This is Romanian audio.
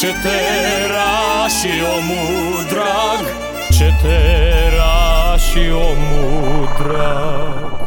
Cetera și omul drag Cetera și omul drag.